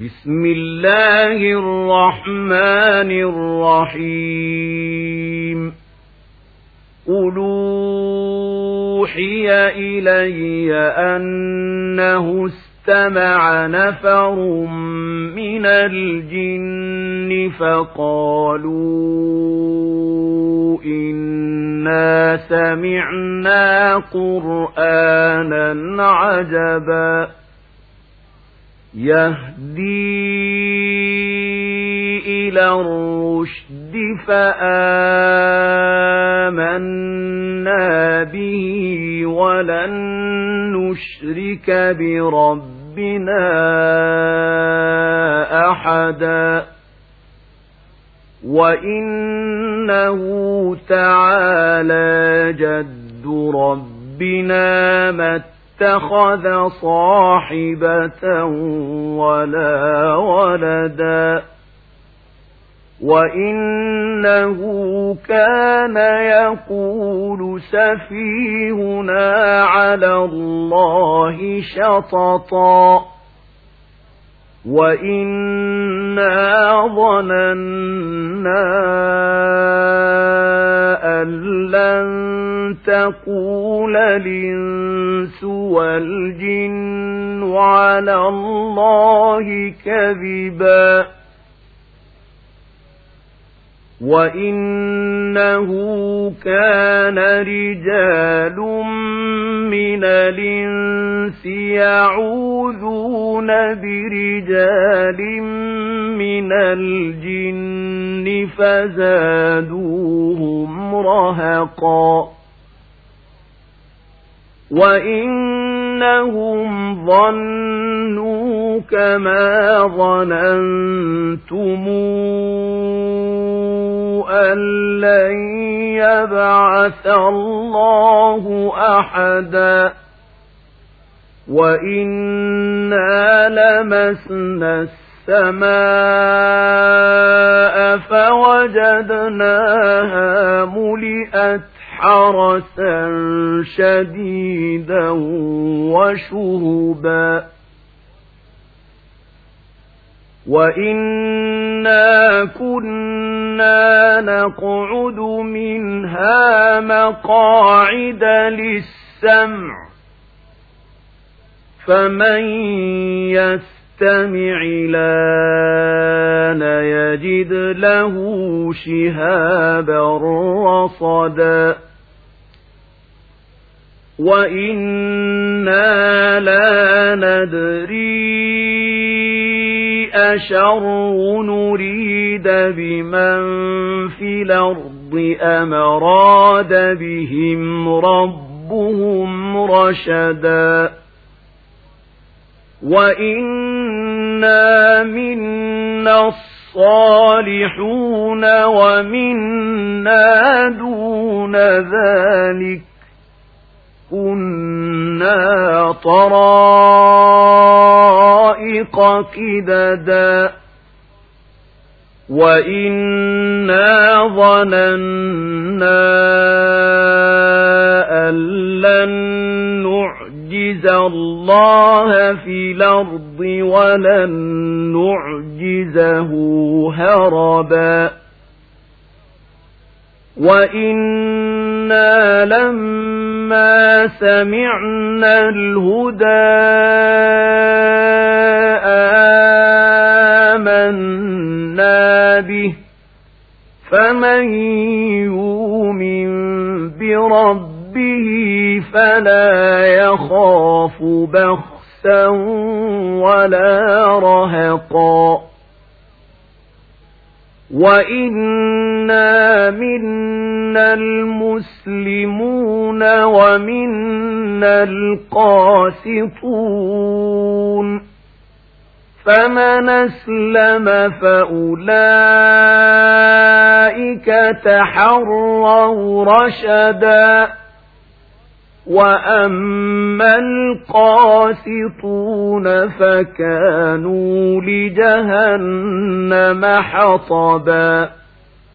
بسم الله الرحمن الرحيم قل أوحي إلي أنه استمع نفر من الجن فقالوا إنا سمعنا قرآنا عجبا يهدي إلى الرشد فآمنا به ولن نشرك بربنا أحدا وإنه تعالى جد ربنا مت اتخذ صاحبة ولا ولدا وإنه كان يقول سفيهنا على الله شططا وإنا ظننا أن لن تقول الإنس والجن على الله كذبا وإنه كان رجال من الإنس يعوذون برجال من الجن فزادوهم رهقا وإنهم ظنوا كما ظننتم أن لن يبعث الله أحدا وإنا لمسنا السماء فوجدناها ملئت حرسا شديدا وشهبا وإنا كنا نقعد منها مقاعد للسمع. فمن يستمع لأن يجد له شهابا رصدا. وإنا لا ندري أشر نريد بمن في الأرض أمراد بهم ربهم رشدا وإنا منا الصالحون ومنا دون ذلك كنا طرائق كددا وإنا ظننا أن لن نعجز الله في الأرض ولن نعجزه هربا وإنا لما سمعنا الهدى آمنا به فمن يؤمن بربه فلا يخاف بخسا ولا رهقا وإنا منا المسلمون ومنا القاسطون فمن أسلم فأولئك تحروا رشدا وأما القاسطون فكانوا لجهنم حطبا